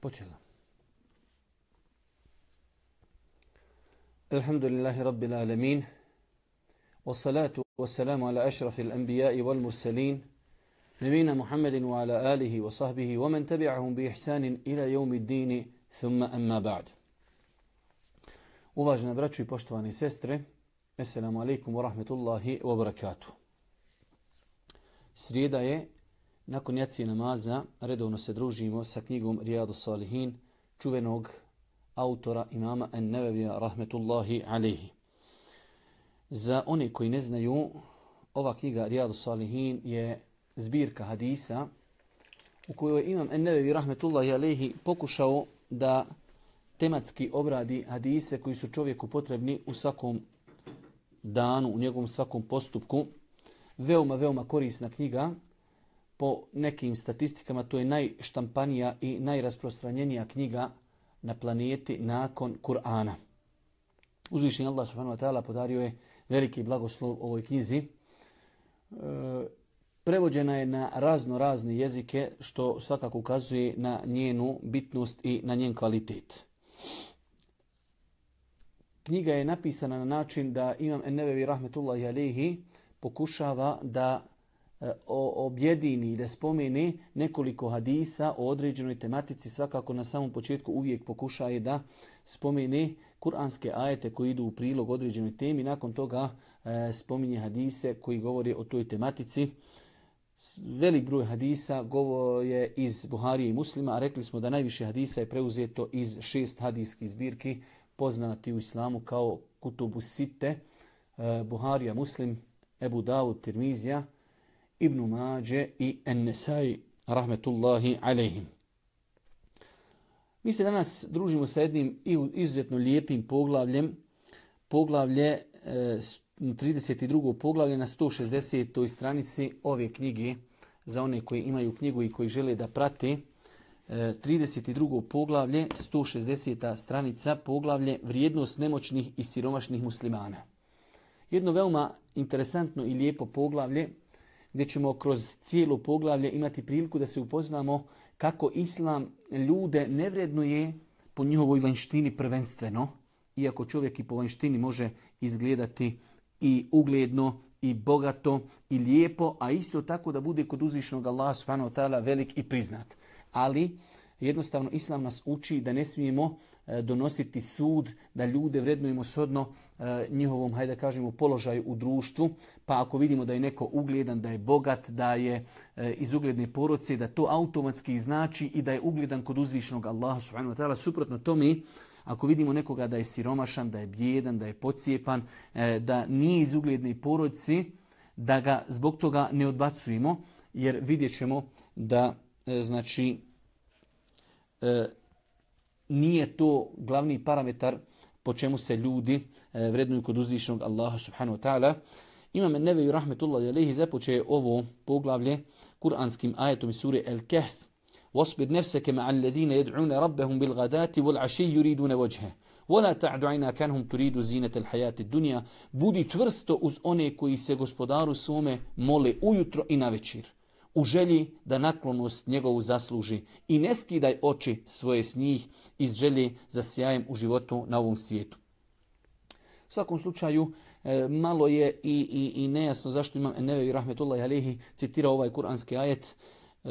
Počela. Alhamdulillahi Rabbil Alamin. Wassalatu wassalamu ala ašrafi al-anbiya'i wal mursalin. نبينا محمد وعلى آله وصحبه ومن تبعهم بإحسان إلى يوم الدين ثم أما بعد Uvažena braćo i poštovani sestre, Assalamu alaikum wa rahmetullahi wa barakatuh. Srijeda je, nakon jacije namaza, redovno se družimo sa knjigom Rijadu Salihin, čuvenog autora imama En-Nevevija rahmetullahi alaihi. Za one koji ne znaju, ova knjiga Rijadu Salihin je zbirka hadisa u kojoj imam En-Nevevi rahmetullahi alaihi pokušao da tematski obradi hadise koji su čovjeku potrebni u svakom danu, u njegovom svakom postupku. Veoma, veoma korisna knjiga. Po nekim statistikama to je najštampanija i najrasprostranjenija knjiga na planeti nakon Kur'ana. Uzvišen Allah subhanahu wa ta'ala podario je veliki blagoslov ovoj knjizi. E, prevođena je na razno razne jezike što svakako ukazuje na njenu bitnost i na njen kvalitet. Knjiga je napisana na način da Imam Ennevevi rahmetullahi alihi pokušava da objedini i da spomeni nekoliko hadisa o određenoj tematici. Svakako na samom početku uvijek pokušaje da spomeni kuranske ajete koji idu u prilog određenoj temi. Nakon toga e, spominje hadise koji govori o toj tematici. Velik broj hadisa je iz Buharije i Muslima, a rekli smo da najviše hadisa je preuzeto iz šest hadijskih zbirki poznati u islamu kao Kutubu Sitte, e, Buharija, Muslim, Ebu Dawud, Tirmizija, Ibnu Mađe i Ennesaj, rahmetullahi alejhim. Mi se danas družimo sa jednim izuzetno lijepim poglavljem, poglavlje 32. E, poglavlje na 160. stranici ove knjige za one koji imaju knjigu i koji žele da prate 32. poglavlje, 160. stranica, poglavlje vrijednost nemoćnih i siromašnih muslimana. Jedno veoma interesantno i lijepo poglavlje gdje ćemo kroz cijelo poglavlje imati priliku da se upoznamo kako islam ljude ne po njihovoj vanštini prvenstveno, iako čovjek i po vanštini može izgledati i ugledno i bogato i lijepo, a isto tako da bude kod uzvišnog Allaha subhanahu velik i priznat. Ali jednostavno Islam nas uči da ne smijemo donositi sud, da ljude vrednujemo shodno e, njihovom, hajde kažemo, položaju u društvu. Pa ako vidimo da je neko ugledan, da je bogat, da je e, iz ugledne poroce, da to automatski znači i da je ugledan kod uzvišenog Allaha subhanahu wa ta'ala. Suprotno tome, ako vidimo nekoga da je siromašan, da je bjedan, da je pocijepan, da nije iz ugledne da ga zbog toga ne odbacujemo, jer vidjet ćemo da znači E, nije to glavni parametar po čemu se ljudi e, vrednuju kod uzvišenog Allaha subhanahu wa ta'ala. Imam Neveju rahmetullahi alaihi započeje ovo poglavlje kuranskim ajetom iz sure El Kehf. واصبر نفسك مع الذين يدعون ربهم بالغداة والعشي يريدون وجهه ولا تعد عيناك عنهم تريد زينة الحياة الدنيا budi čvrsto uz one koji se gospodaru svome mole ujutro i na večer u želji da naklonost njegovu zasluži i ne skidaj oči svoje s njih iz želje za sjajem u životu na ovom svijetu. U svakom slučaju, e, malo je i, i, i nejasno zašto imam Enevevi Rahmetullahi Alehi citirao ovaj kuranski ajet e,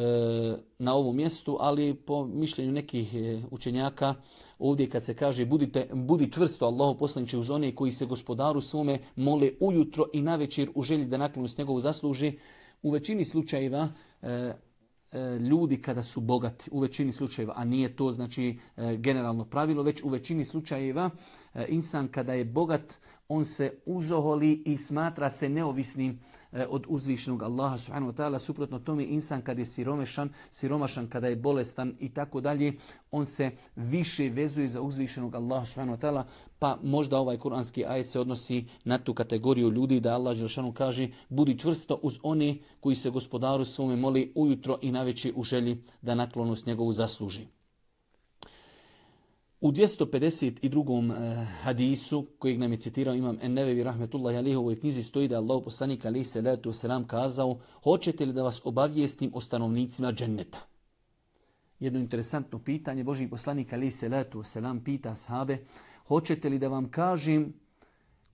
na ovom mjestu, ali po mišljenju nekih e, učenjaka ovdje kad se kaže budite, budi čvrsto Allahu poslaniče uz one koji se gospodaru svome mole ujutro i navečer u želji da naklonost njegovu zasluži, u većini slučajeva e, e, ljudi kada su bogati, u većini slučajeva, a nije to znači e, generalno pravilo, već u većini slučajeva insan kada je bogat, on se uzoholi i smatra se neovisnim od uzvišenog Allaha subhanahu wa ta'ala. Suprotno tome insan kad je siromešan, siromašan kada je bolestan i tako dalje, on se više vezuje za uzvišenog Allaha subhanahu wa ta'ala, pa možda ovaj kuranski ajet se odnosi na tu kategoriju ljudi da Allah Želšanu kaže budi čvrsto uz one koji se gospodaru svome moli ujutro i naveći u želji da naklonost njegovu zasluži. U 252. Eh, hadisu, kojeg nam je citirao imam Ennevevi rahmetullahi alihi u ovoj knjizi stoji da Allah poslanik alihi salatu wasalam kazao hoćete li da vas obavijestim o stanovnicima dženneta? jedno interesantno pitanje. Boži poslanik Ali Selatu Selam pita sahabe, hoćete li da vam kažem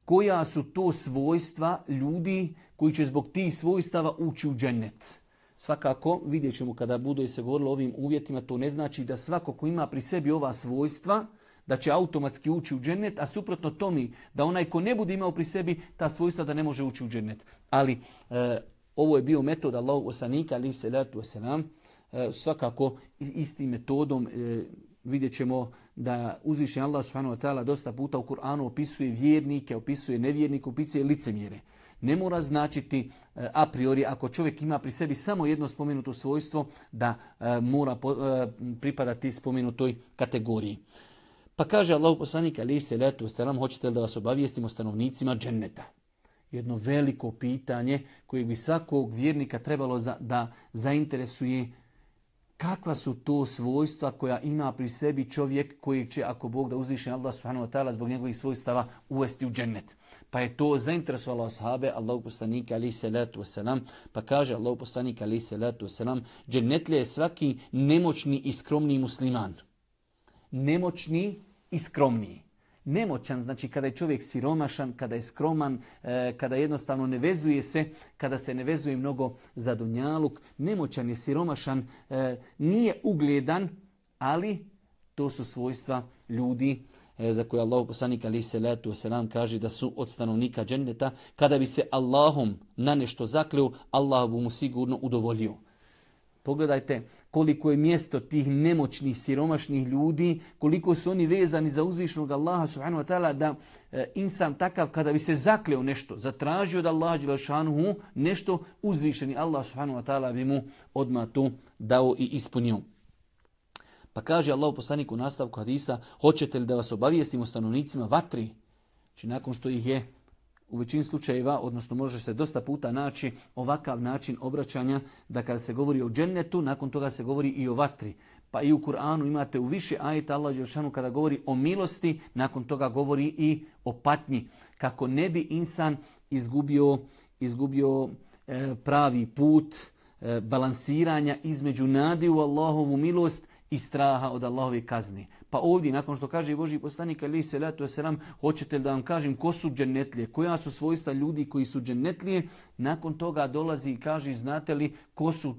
koja su to svojstva ljudi koji će zbog tih svojstava ući u džennet? Svakako, vidjet ćemo kada bude se govorilo o ovim uvjetima, to ne znači da svako ko ima pri sebi ova svojstva, da će automatski ući u džennet, a suprotno tomi da onaj ko ne bude imao pri sebi ta svojstva da ne može ući u džennet. Ali e, ovo je bio metod Allahu osanika, ali se letu e, svakako istim metodom e, vidjet ćemo da uzvišen Allah subhanahu wa ta'ala dosta puta u Kur'anu opisuje vjernike, opisuje nevjernike, opisuje licemjere. Ne mora značiti e, a priori ako čovjek ima pri sebi samo jedno spomenuto svojstvo da e, mora pripadati spomenutoj kategoriji. Pa kaže Allah poslanik ali se letu staram, hoćete li da vas obavijestimo stanovnicima dženneta? Jedno veliko pitanje koje bi svakog vjernika trebalo da zainteresuje kakva su to svojstva koja ima pri sebi čovjek koji će, ako Bog da uzviše Allah subhanahu wa ta'ala zbog njegovih svojstava uvesti u džennet. Pa je to zainteresovalo ashabe Allahu poslanika ali se letu wasalam. Pa kaže Allahu poslanika ali se letu wasalam, džennetlje je svaki nemoćni i skromni musliman nemoćni i skromniji. Nemoćan, znači kada je čovjek siromašan, kada je skroman, e, kada jednostavno ne vezuje se, kada se ne vezuje mnogo za dunjaluk, nemoćan je siromašan, e, nije ugledan, ali to su svojstva ljudi za koje Allah poslanik ali se letu nam kaže da su od stanovnika dženneta. Kada bi se Allahom na nešto zakleo, Allah bi mu sigurno udovolio. Pogledajte koliko je mjesto tih nemoćnih, siromašnih ljudi, koliko su oni vezani za uzvišnog Allaha subhanahu wa ta'ala da e, insan takav kada bi se zakleo nešto, zatražio od Allaha nešto uzvišeni Allah subhanahu wa ta'ala bi mu odmah tu dao i ispunio. Pa kaže Allah poslanik u nastavku hadisa, hoćete li da vas obavijestimo stanovnicima vatri? Znači nakon što ih je u većini slučajeva, odnosno može se dosta puta naći ovakav način obraćanja da kada se govori o džennetu, nakon toga se govori i o vatri. Pa i u Kur'anu imate u više ajeta Allah Đelšanu kada govori o milosti, nakon toga govori i o patnji. Kako ne bi insan izgubio, izgubio e, pravi put, e, balansiranja između nadi u Allahovu milost i straha od Allahove kazne. Pa ovdje, nakon što kaže Boži poslanik ali se selam, hoćete li da vam kažem ko su džennetlije, koja su svojstva ljudi koji su džennetlije, nakon toga dolazi i kaže, znate li ko su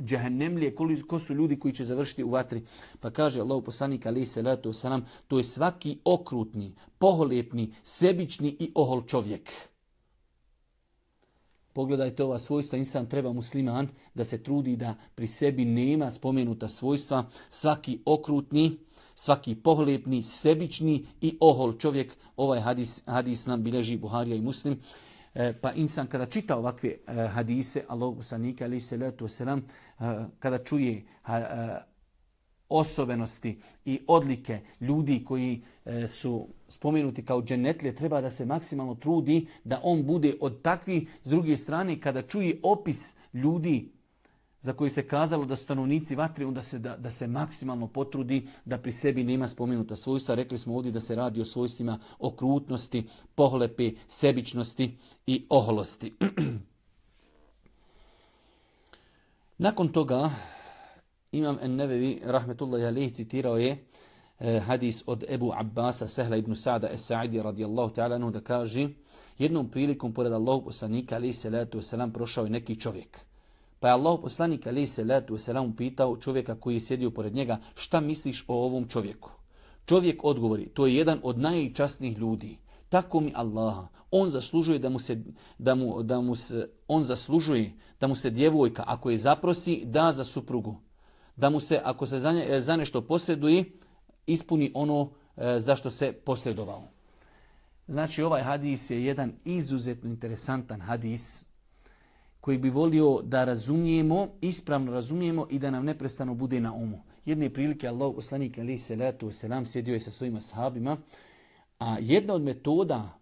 džahennemlije, ko su ljudi koji će završiti u vatri. Pa kaže Allah poslanik ali se letu selam, to je svaki okrutni, poholepni, sebični i ohol čovjek. Pogledajte ova svojstva, insan treba musliman da se trudi da pri sebi nema spomenuta svojstva, svaki okrutni, svaki pohlepni, sebični i ohol čovjek. Ovaj hadis, hadis nam bilježi Buharija i Muslim. E, pa insan kada čita ovakve e, hadise, Allah poslanika ali se letu selam, kada čuje osobenosti i odlike ljudi koji e, su spomenuti kao dženetlje, treba da se maksimalno trudi da on bude od takvih. S druge strane, kada čuje opis ljudi za koji se kazalo da stanovnici vatri, onda se da, da se maksimalno potrudi da pri sebi nema spomenuta svojstva. Rekli smo ovdje da se radi o svojstvima okrutnosti, pohlepe, sebičnosti i oholosti. Nakon toga Imam En-Nevevi, rahmetullahi alihi, citirao je eh, hadis od Ebu Abbasa, Sehla ibn Sa'da Es-Sa'idi radijallahu ta'ala da kaže jednom prilikom pored Allahu poslanika alihi salatu wasalam prošao je neki čovjek. Pa je Allahu poslanik alihi salatu wasalam pitao čovjeka koji je sjedio pored njega šta misliš o ovom čovjeku? Čovjek odgovori, to je jedan od najčasnijih ljudi. Tako mi Allaha. On zaslužuje da mu se, da mu, da mu se, on zaslužuje da mu se djevojka, ako je zaprosi, da za suprugu da mu se, ako se za, nje, za nešto posreduje, ispuni ono e, za što se posredovao. Znači ovaj hadis je jedan izuzetno interesantan hadis koji bi volio da razumijemo, ispravno razumijemo i da nam neprestano bude na umu. Jedne prilike Allah poslanik ali se letu selam sjedio je sa svojima sahabima, a jedna od metoda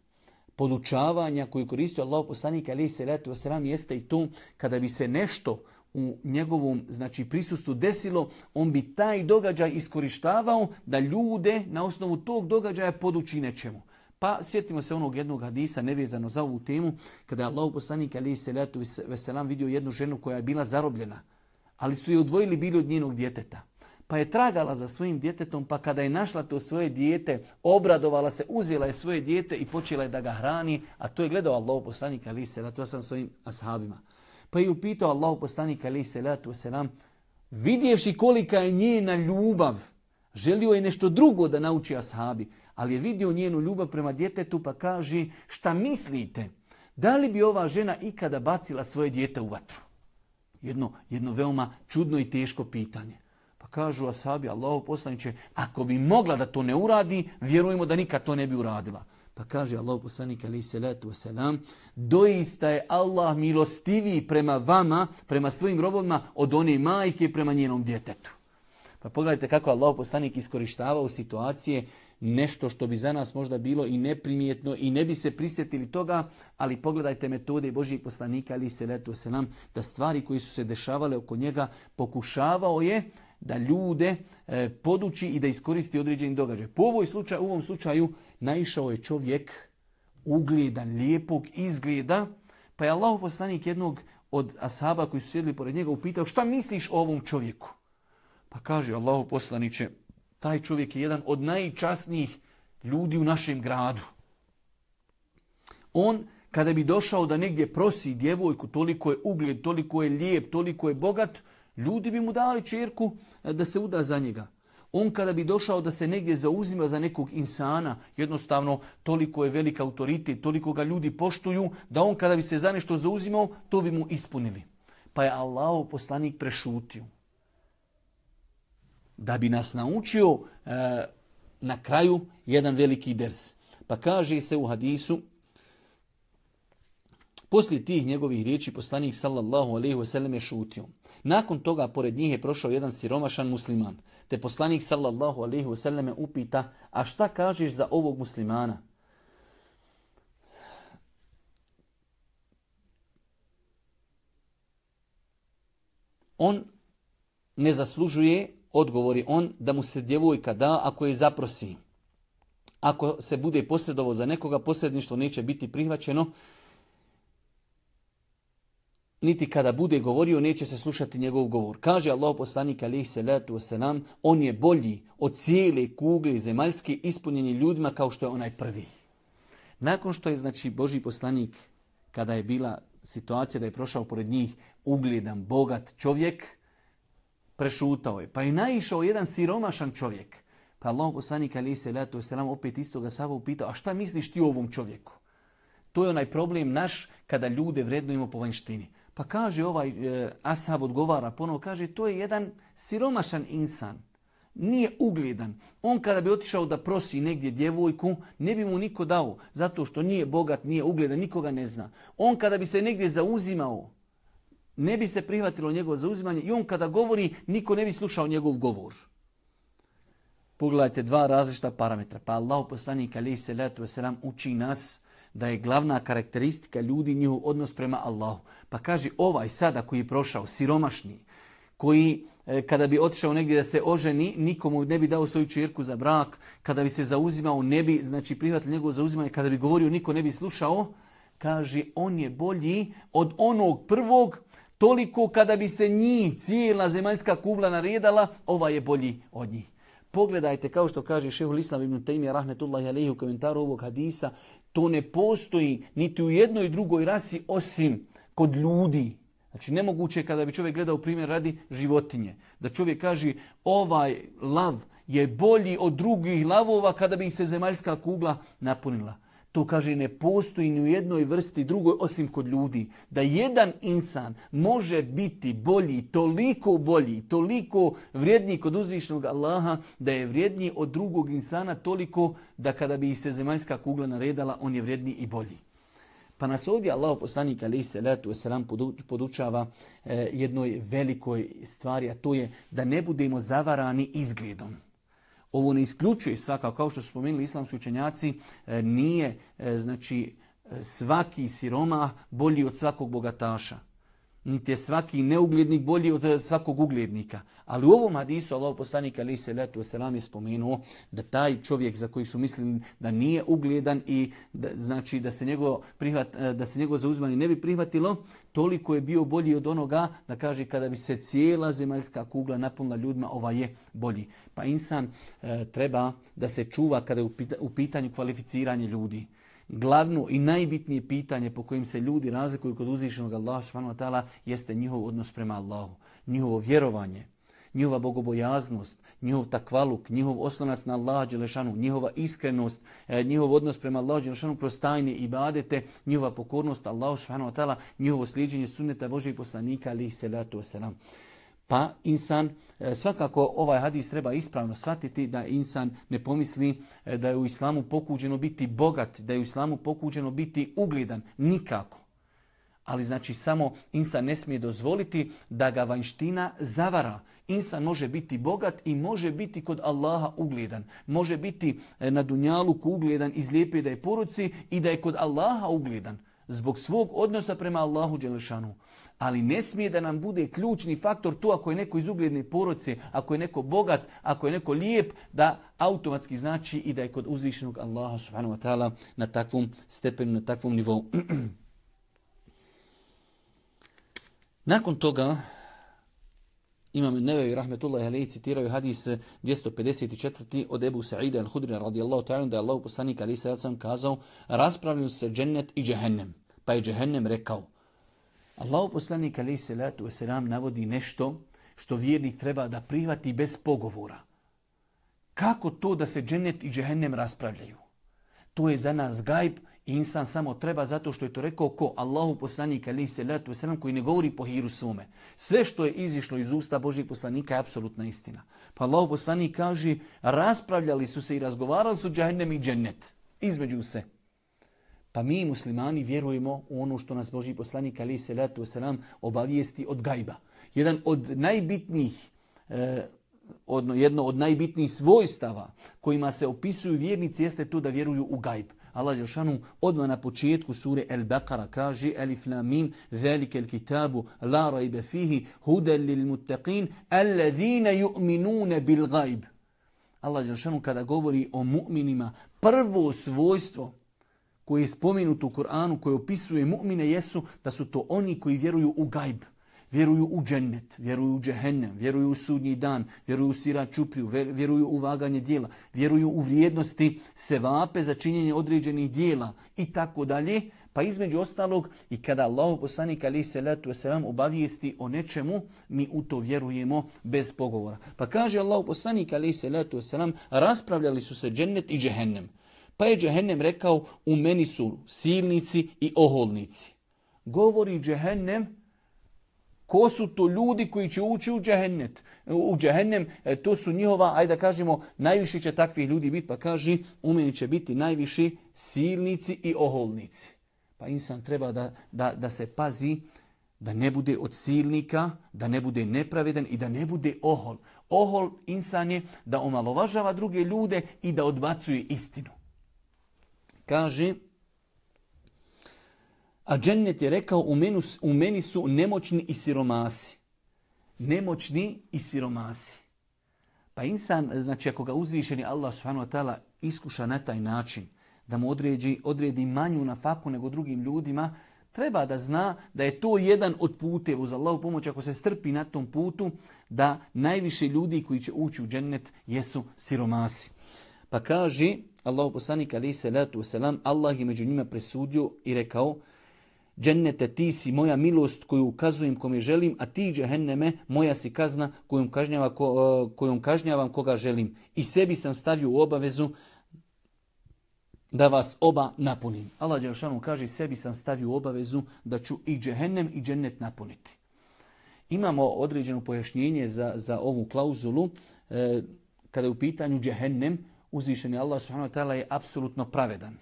podučavanja koju koristio Allah poslanik ali se letu selam jeste i to kada bi se nešto u njegovom znači prisustvu desilo, on bi taj događaj iskorištavao da ljude na osnovu tog događaja poduči nečemu. Pa sjetimo se onog jednog hadisa nevezano za ovu temu, kada je Allah poslanik ali se veselam vidio jednu ženu koja je bila zarobljena, ali su je odvojili bili od njenog djeteta. pa je tragala za svojim djetetom, pa kada je našla to svoje dijete, obradovala se, uzela je svoje dijete i počela je da ga hrani, a to je gledao Allah poslanik ali se sam svojim ashabima. Pa je upitao Allah poslanik to se nam, vidjevši kolika je njena ljubav, želio je nešto drugo da nauči ashabi, ali je vidio njenu ljubav prema djetetu pa kaže šta mislite, da li bi ova žena ikada bacila svoje dijete u vatru? Jedno, jedno veoma čudno i teško pitanje. Pa kažu ashabi, Allahu poslaniće, ako bi mogla da to ne uradi, vjerujemo da nikad to ne bi uradila. Pa kaže Allah poslanik ali salatu wasalam, doista je Allah milostiviji prema vama, prema svojim robovima od one majke prema njenom djetetu. Pa pogledajte kako Allah poslanik iskorištava u situacije nešto što bi za nas možda bilo i neprimjetno i ne bi se prisjetili toga, ali pogledajte metode Božih poslanika ali se letu da stvari koji su se dešavale oko njega pokušavao je da ljude e, poduči i da iskoristi određeni događaj. Po ovoj slučaju, u ovom slučaju naišao je čovjek ugledan, lijepog izgleda, pa je Allah poslanik jednog od ashaba koji su sjedili pored njega upitao šta misliš o ovom čovjeku? Pa kaže Allah poslaniće, taj čovjek je jedan od najčasnijih ljudi u našem gradu. On, kada bi došao da negdje prosi djevojku, toliko je ugled, toliko je lijep, toliko je bogat, ljudi bi mu dali čerku e, da se uda za njega. On kada bi došao da se negdje zauzima za nekog insana, jednostavno toliko je velik autoritet, toliko ga ljudi poštuju, da on kada bi se za nešto zauzimao, to bi mu ispunili. Pa je Allah poslanik prešutio da bi nas naučio e, na kraju jedan veliki ders. Pa kaže se u hadisu, poslije tih njegovih riječi poslanik sallallahu alaihi wasallam je šutio. Nakon toga pored njih je prošao jedan siromašan musliman. Te poslanik sallallahu alaihi wasallam upita, a šta kažeš za ovog muslimana? On ne zaslužuje odgovori on da mu se djevojka da ako je zaprosi. Ako se bude posredovo za nekoga, posredništvo neće biti prihvaćeno, niti kada bude govorio neće se slušati njegov govor. Kaže Allah poslanik alaihi salatu wasalam, on je bolji od cijele kugle zemaljske ispunjeni ljudima kao što je onaj prvi. Nakon što je znači Boži poslanik, kada je bila situacija da je prošao pored njih ugledan, bogat čovjek, prešutao je. Pa je naišao jedan siromašan čovjek. Pa Allah poslanik ali se letu selam opet istoga Savu upitao, a šta misliš ti o ovom čovjeku? To je onaj problem naš kada ljude vrednujemo po vanjštini. Pa kaže ovaj e, Ashab odgovara ponovo, kaže to je jedan siromašan insan. Nije ugledan. On kada bi otišao da prosi negdje djevojku, ne bi mu niko dao. Zato što nije bogat, nije ugledan, nikoga ne zna. On kada bi se negdje zauzimao, ne bi se prihvatilo njegovo zauzimanje i on kada govori, niko ne bi slušao njegov govor. Pogledajte dva različita parametra. Pa Allah poslanik alaih salatu wasalam uči nas da je glavna karakteristika ljudi njihov odnos prema Allahu. Pa kaže ovaj sada koji je prošao, siromašni, koji e, kada bi otišao negdje da se oženi, nikomu ne bi dao svoju čirku za brak, kada bi se zauzimao, ne bi, znači prihvatili njegovo zauzimanje, kada bi govorio, niko ne bi slušao, kaže on je bolji od onog prvog Toliko kada bi se njih cijela zemaljska kugla naredala, ova je bolji od njih. Pogledajte, kao što kaže šehul Islam ibn Taymi rahmetullahi alaihi u komentaru ovog hadisa, to ne postoji niti u jednoj drugoj rasi osim kod ljudi. Znači nemoguće kada bi čovjek gledao primjer radi životinje. Da čovjek kaže ovaj lav je bolji od drugih lavova kada bi se zemaljska kugla napunila. To kaže ne postoji ni u jednoj vrsti drugoj osim kod ljudi. Da jedan insan može biti bolji, toliko bolji, toliko vrijedniji kod uzvišnog Allaha, da je vrijedniji od drugog insana toliko da kada bi se zemaljska kugla naredala, on je vrijedniji i bolji. Pa nas ovdje Allah poslanik alaih salatu wasalam podučava eh, jednoj velikoj stvari, a to je da ne budemo zavarani izgledom. Ovo ne isključuje svaka, kao što su spomenuli islamski učenjaci, e, nije e, znači e, svaki siroma bolji od svakog bogataša. Niti je svaki neuglednik bolji od svakog uglednika. Ali u ovom hadisu Allah poslanik ali se letu selam je spomenuo da taj čovjek za koji su mislili da nije ugledan i da, znači da se njegov prihvat, da se njegov zauzmanje ne bi prihvatilo, toliko je bio bolji od onoga da kaže kada bi se cijela zemaljska kugla napunila ljudima, ova je bolji. Pa insan e, treba da se čuva kada je u pitanju kvalificiranje ljudi glavno i najbitnije pitanje po kojim se ljudi razlikuju kod uzvišenog Allaha subhanahu wa jeste njihov odnos prema Allahu, njihovo vjerovanje, njihova bogobojaznost, njihov takvaluk, njihov oslonac na Allaha Đelešanu, njihova iskrenost, e, njihov odnos prema Allahu Đelešanu kroz tajne i badete, njihova pokornost Allahu subhanahu wa ta'ala, njihovo sliđenje sunneta Božih poslanika alihi salatu wasalam. Pa insan, e, svakako ovaj hadis treba ispravno shvatiti da insan ne pomisli e, da je u islamu pokuđeno biti bogat, da je u islamu pokuđeno biti ugledan. Nikako. Ali znači samo insan ne smije dozvoliti da ga vanština zavara. Insan može biti bogat i može biti kod Allaha ugledan. Može biti e, na dunjalu ugledan iz lijepe da je poruci i da je kod Allaha ugledan. Zbog svog odnosa prema Allahu Đelešanu ali ne smije da nam bude ključni faktor to ako je neko iz ugledne ako je neko bogat, ako je neko lijep, da automatski znači i da je kod uzvišenog Allaha subhanahu wa ta'ala na takvom stepenu, na takvom nivou. Nakon toga, Imam Nevevi rahmetullahi alejhi citiraju hadis 254. od Ebu Sa'ida al-Hudri radijallahu ta'ala da je Allah poslanik ali se kazao raspravljaju se džennet i džehennem. Pa je džehennem rekao Allahu poslanik salatu wasalam navodi nešto što vjernik treba da prihvati bez pogovora. Kako to da se džennet i džehennem raspravljaju? To je za nas gajb insan samo treba zato što je to rekao ko Allahu poslanik alaih salatu wasalam koji ne govori po hiru sume. Sve što je izišlo iz usta Božih poslanika je apsolutna istina. Pa Allahu poslanik kaže raspravljali su se i razgovarali su džehennem i džennet. Između se. Pa mi muslimani vjerujemo u ono što nas Boži poslanik ali se letu obavijesti od gajba. Jedan od najbitnijih eh, odno, jedno od najbitnijih svojstava kojima se opisuju vjernici jeste to da vjeruju u gajb. Allah Žešanu odmah na početku sure El Baqara kaže Elif la mim zalika el kitabu la rajbe fihi hudan lil muttaqin alladhina yu'minuna bil gajb. Allah Žešanu kada govori o mu'minima prvo svojstvo koji je spomenut u Koranu, koji opisuje mu'mine, jesu da su to oni koji vjeruju u gajb, vjeruju u džennet, vjeruju u džehennem, vjeruju u sudnji dan, vjeruju u sirat čupriju, vjeruju u vaganje dijela, vjeruju u vrijednosti sevape za činjenje određenih dijela i tako dalje. Pa između ostalog i kada Allah poslanik ali se letu selam obavijesti o nečemu, mi u to vjerujemo bez pogovora. Pa kaže Allah poslanik ali se letu selam raspravljali su se džennet i džehennem. Pa je Džehennem rekao, u meni su silnici i oholnici. Govori Džehennem, ko su to ljudi koji će ući u Džehennet? U Džehennem, e, to su njihova, ajde da kažemo, najviše će takvih ljudi biti, pa kaže, u meni će biti najviši silnici i oholnici. Pa insan treba da, da, da se pazi, da ne bude od silnika, da ne bude nepravedan i da ne bude ohol. Ohol insan je da omalovažava druge ljude i da odbacuje istinu. Kaže, a džennet je rekao u, menu, u meni su nemoćni i siromasi. Nemoćni i siromasi. Pa insan, znači ako ga uzvišeni Allah subhanahu wa ta'ala iskuša na taj način, da mu odredi, odredi manju na faku nego drugim ljudima, treba da zna da je to jedan od puteva uz Allahu pomoć ako se strpi na tom putu, da najviše ljudi koji će ući u džennet jesu siromasi. Pa kaže, Allahu poslanik alaihi salatu wasalam, Allah je među njima presudio i rekao, Džennete, ti si moja milost koju ukazujem kome želim, a ti džehenneme, moja si kazna kojom, kažnjava, ko, e, kojom kažnjavam koga želim. I sebi sam stavio u obavezu da vas oba napunim. Allah Đelšanu kaže, sebi sam stavio u obavezu da ću i džehennem i džennet napuniti. Imamo određeno pojašnjenje za, za ovu klauzulu. E, kada je u pitanju džehennem, uzvišeni Allah subhanahu wa ta'ala je apsolutno pravedan.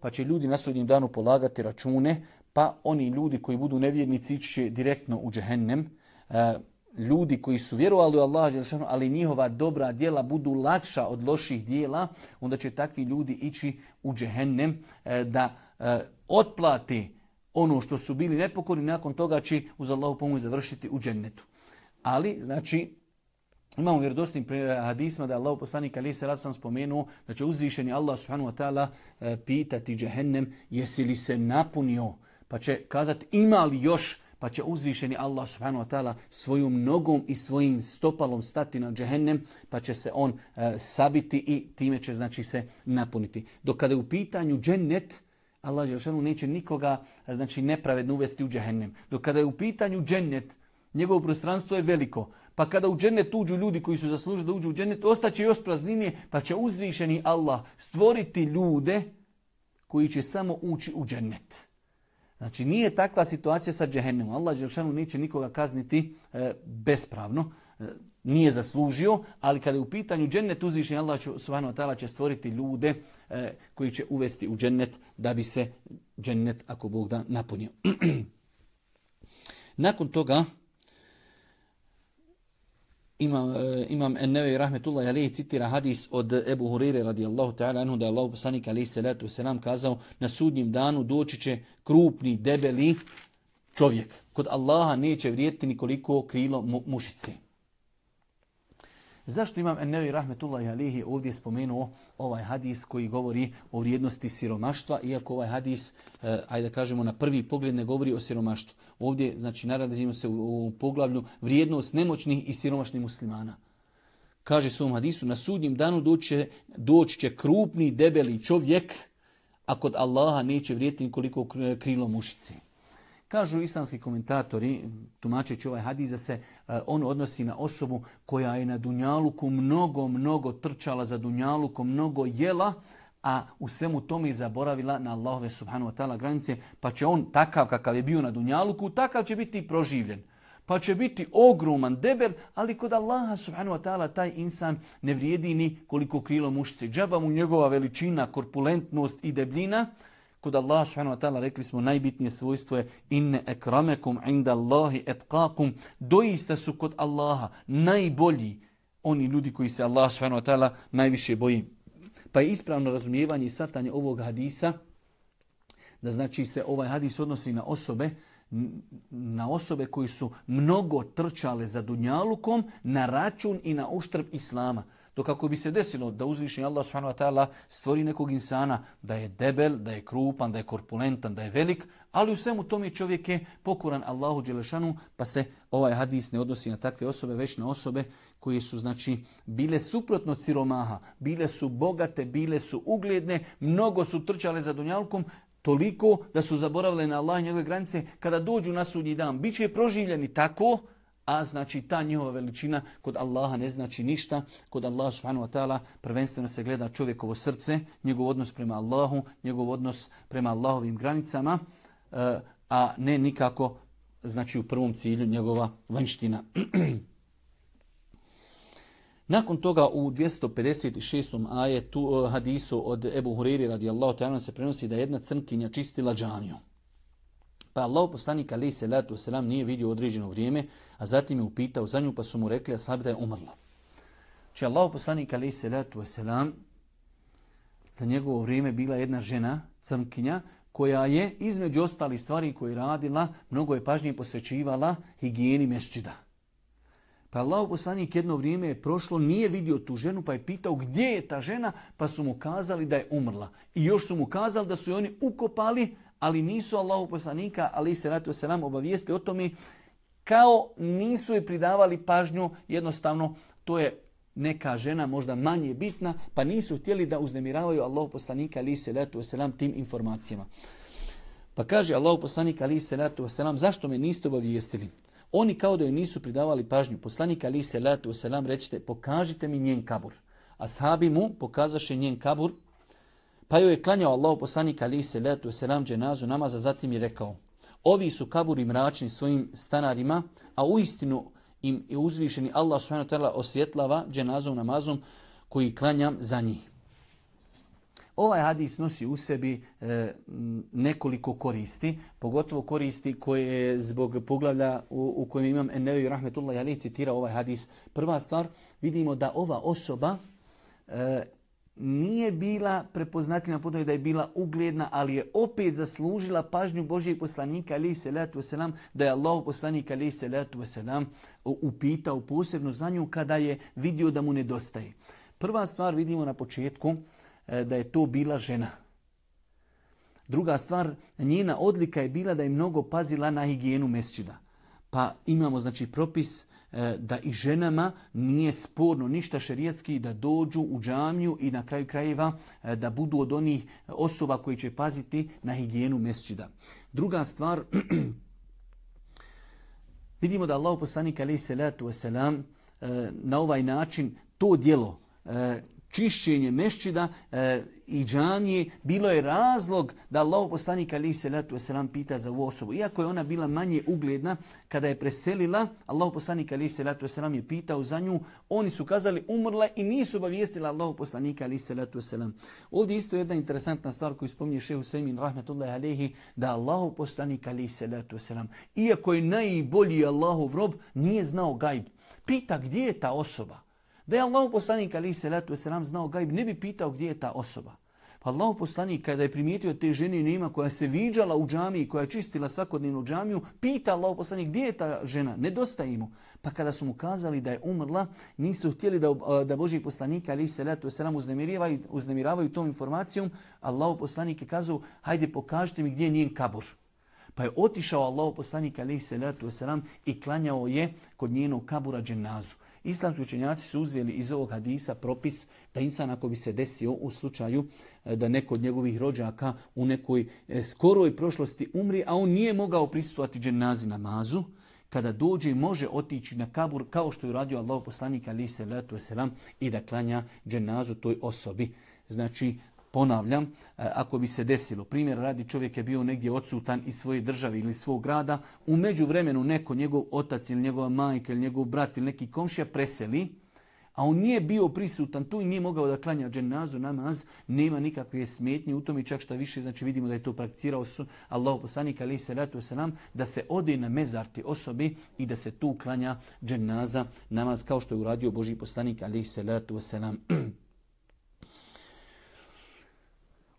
Pa će ljudi na sudnjem danu polagati račune, pa oni ljudi koji budu nevjernici će direktno u džehennem. E, ljudi koji su vjerovali u Allah, ali njihova dobra djela budu lakša od loših djela, onda će takvi ljudi ići u džehennem e, da e, otplati ono što su bili nepokorni, nakon toga će uz Allahu pomoć završiti u džennetu. Ali, znači, Imamo vjerodostojnim hadisma da je Allah poslanik ali se sam spomenuo da će uzvišeni Allah subhanahu wa ta'ala pitati džehennem jesi li se napunio pa će kazati ima li još pa će uzvišeni Allah subhanahu wa ta'ala svojom nogom i svojim stopalom stati na džehennem pa će se on e, sabiti i time će znači se napuniti. Dok kada je u pitanju džennet Allah neće nikoga znači nepravedno uvesti u džehennem. Dok kada je u pitanju džennet Njegovo prostranstvo je veliko. Pa kada u džennet uđu ljudi koji su zaslužili da uđu u džennet, ostaće još praznine, pa će uzvišeni Allah stvoriti ljude koji će samo ući u džennet. Znači nije takva situacija sa džehennemom. Allah Đelšanu neće nikoga kazniti e, bespravno. E, nije zaslužio, ali kada je u pitanju džennet uzvišeni Allah subhanahu wa će stvoriti ljude e, koji će uvesti u džennet da bi se džennet, ako Bog da, napunio. Nakon toga, imam, e, imam Ennevi rahmetullahi alihi citira hadis od Ebu Hurire radijallahu ta'ala anhu da je Allah poslanik alihi salatu wasalam kazao na sudnjem danu doći će krupni, debeli čovjek. Kod Allaha neće vrijediti nikoliko krilo mušice. Zašto imam Ennevi Rahmetullahi Alihi ovdje spomenuo ovaj hadis koji govori o vrijednosti siromaštva, iako ovaj hadis, eh, ajde da kažemo na prvi pogled ne govori o siromaštvu. Ovdje, znači, naradimo se u, u poglavlju vrijednost nemoćnih i siromašnih muslimana. Kaže u ovom hadisu, na sudnjem danu doći će, će krupni, debeli čovjek, a kod Allaha neće vrijediti koliko krilo mušice. Kažu islamski komentatori, tumačeći ovaj hadis, da se e, on odnosi na osobu koja je na Dunjaluku mnogo, mnogo trčala za Dunjaluku, mnogo jela, a u svemu tome i zaboravila na Allahove subhanahu wa ta'ala granice, pa će on takav kakav je bio na Dunjaluku, takav će biti proživljen. Pa će biti ogroman, debel, ali kod Allaha subhanahu wa ta'ala taj insan ne vrijedi ni koliko krilo mušice. Džaba mu njegova veličina, korpulentnost i debljina, Kod Allah subhanahu wa ta'ala rekli smo najbitnije svojstvo je inne ekramekum inda Allahi etkakum. Doista su kod Allaha najbolji oni ljudi koji se Allah subhanahu wa ta'ala najviše boji. Pa je ispravno razumijevanje i satanje ovog hadisa da znači se ovaj hadis odnosi na osobe na osobe koji su mnogo trčale za dunjalukom na račun i na uštrb Islama. Dok ako bi se desilo da uzvišnji Allah subhanahu wa ta'ala stvori nekog insana da je debel, da je krupan, da je korpulentan, da je velik, ali u svemu tome čovjek je pokoran Allahu Đelešanu, pa se ovaj hadis ne odnosi na takve osobe, već na osobe koje su znači bile suprotno siromaha, bile su bogate, bile su ugledne, mnogo su trčale za dunjalkom, toliko da su zaboravile na Allah i njegove granice, kada dođu na sudnji dan, bit će proživljeni tako a znači ta njihova veličina kod Allaha ne znači ništa. Kod Allaha subhanahu wa ta'ala prvenstveno se gleda čovjekovo srce, njegov odnos prema Allahu, njegov odnos prema Allahovim granicama, e, a ne nikako znači u prvom cilju njegova vanština. Nakon toga u 256. ajetu e, hadisu od Ebu Huriri radijallahu ta'ala se prenosi da jedna crnkinja čistila džamiju. Pa Allah poslanik ali se letu selam nije vidio određeno vrijeme, a zatim je upitao za nju pa su mu rekli a da je umrla. Če Allah poslanik ali se letu selam za njegovo vrijeme bila jedna žena, crnkinja, koja je između ostalih stvari koje radila, mnogo je pažnje posvećivala higijeni mešćida. Pa Allah poslanik jedno vrijeme je prošlo, nije vidio tu ženu, pa je pitao gdje je ta žena, pa su mu kazali da je umrla. I još su mu kazali da su oni ukopali, ali nisu Allahu poslanika, ali se ratu se nam obavijesti o tome, kao nisu je pridavali pažnju, jednostavno to je neka žena možda manje bitna, pa nisu htjeli da uznemiravaju Allahu poslanika, ali se ratu selam tim informacijama. Pa kaže Allahu poslanik ali se ratu selam, zašto me niste obavijestili? Oni kao da joj nisu pridavali pažnju. Poslanik ali se ratu selam, rećete, pokažite mi njen kabur. A sahabi mu pokazaše njen kabur, pa joj je klanjao Allah poslanik ali se letu selam dženazu namaza, zatim je rekao Ovi su kaburi mračni svojim stanarima, a u istinu im je uzvišeni Allah subhanahu ta'ala osvjetlava dženazom namazom koji klanjam za njih. Ovaj hadis nosi u sebi e, nekoliko koristi, pogotovo koristi koje zbog poglavlja u, u kojem imam Ennevi Rahmetullah Ali citira ovaj hadis. Prva stvar, vidimo da ova osoba e, nije bila prepoznatljiva po da je bila ugledna, ali je opet zaslužila pažnju Božijeg poslanika ali se letu selam da je Allah poslanik ali se letu selam upitao posebno za nju kada je vidio da mu nedostaje. Prva stvar vidimo na početku e, da je to bila žena. Druga stvar, njena odlika je bila da je mnogo pazila na higijenu mesčida. Pa imamo znači propis da i ženama nije sporno ništa šerijatski da dođu u džamiju i na kraju krajeva e, da budu od onih osoba koji će paziti na higijenu mesčida. Druga stvar, vidimo da Allah poslanik alaih salatu wasalam e, na ovaj način to djelo čišćenje mešćida e, i džanije bilo je razlog da Allah poslanik ali se letu selam pita za ovu osobu. Iako je ona bila manje ugledna, kada je preselila, Allah poslanik ali se letu selam je pitao za nju, oni su kazali umrla i nisu obavijestila Allah poslanika ali se letu selam. Ovdje isto jedna interesantna stvar koju spominje šehu Sejmin rahmetullahi alehi, da Allah poslanik ali se letu selam, iako je najbolji Allahov rob, nije znao gajb. Pita gdje je ta osoba. Da je Allah poslanik ali se letu selam znao gajb, ne bi pitao gdje je ta osoba. Pa Allah poslanik kada je primijetio te žene nema koja se viđala u džamiji, koja je čistila svakodnevnu džamiju, pita Allah poslanik gdje je ta žena, nedostaje mu. Pa kada su mu kazali da je umrla, nisu htjeli da, da Boži poslanik ali se letu selam uznemiravaju, uznemiravaju tom informacijom. Allah poslanik je kazao, hajde pokažite mi gdje je njen kabur. Pa je otišao Allah poslanik ali se letu selam i klanjao je kod njenog kabura dženazu. Islamski učenjaci su uzeli iz ovog hadisa propis da insan ako bi se desio u slučaju e, da neko od njegovih rođaka u nekoj e, skoroj prošlosti umri, a on nije mogao prisutovati dženazi namazu, kada dođe može otići na kabur kao što je uradio Allah poslanik ali se letu selam i da klanja dženazu toj osobi. Znači, Ponavljam, e, ako bi se desilo, primjer radi čovjek je bio negdje odsutan iz svoje države ili svog grada, u međuvremenu neko, njegov otac ili njegova majka ili njegov brat ili neki komšija preseli, a on nije bio prisutan tu i nije mogao da klanja dženazu, namaz, nema nikakve smetnje u tom i čak što više, znači vidimo da je to prakticirao su Allah poslanik ali se ratu da se ode na mezarti osobi i da se tu klanja dženaza, namaz kao što je uradio Boži poslanik ali se ratu nam.